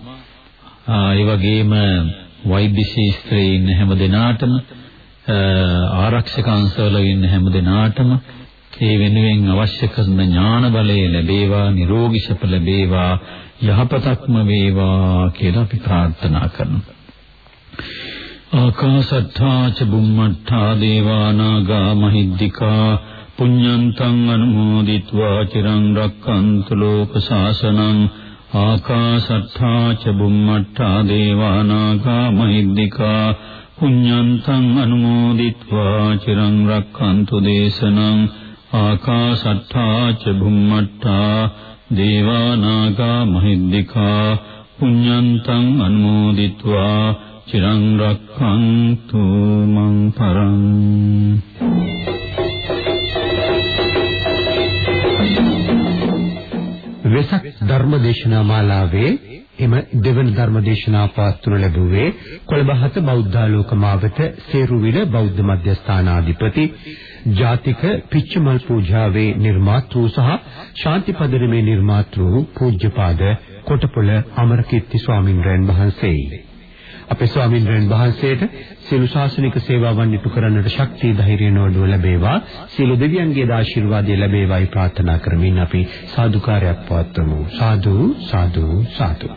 ඒ වගේම වෛද්‍ය ශාස්ත්‍රයේ ඉන්න හැම දෙනාටම ආරක්ෂක අංශවල ඉන්න හැම දෙනාටම ඒ වෙනුවෙන් අවශ්‍ය කරන ඥාන බලය ලැබේවා නිරෝගී සුව ලැබේවා යහපතක්ම වේවා කියලා අපි ප්‍රාර්ථනා කරනවා. ආකාසත්තා ච බුම්මත්තා දේවානාගා මහිද්దికා පුඤ්ඤන්තං අනුමෝදිත්වා චිරං රක්ඛන්තු ලෝක ශාසනං ආකාශට්ඨා ච බුම්මට්ඨා දේවානාගා මහිද්దికා පුඤ්ඤන්තං අනුමෝදිත්වා චිරං රක්ඛන්තු දේශනං ආකාශට්ඨා ච බුම්මට්ඨා දේවානාගා මහිද්దికා පුඤ්ඤන්තං අනුමෝදිත්වා චිරං රක්ඛන්තු මං පරං වෙසක් ධර්මදේශනා මාලාවේ එම දෙවන ධර්මදේශනා පවත්වනු ලැබුවේ කොළඹ හත බෞද්ධාලෝක මාවත සේරුවිල බෞද්ධ මධ්‍යස්ථානාධිපති ජාතික පිච්චමල් පූජාවේ නිර්මාතෘ සහ ශාන්තිපදරමේ නිර්මාතෘ පූජ්‍යපාද කොටපොළ අමරකීර්ති ස්වාමින්වයන් වහන්සේයි. අපේ ස්වාමින්වයන් වහන්සේට සියලු ශාසනික සේවාවන් ඉටු කරන්නට ශක්තිය ධෛර්යය නොඩුව ලැබේවා. සියලු දෙවියන්ගේ ආශිර්වාදය ලැබේවායි ප්‍රාර්ථනා කරමින් අපි සාදුකාරයක් පවත්වමු. සාදු සාදු සාදු.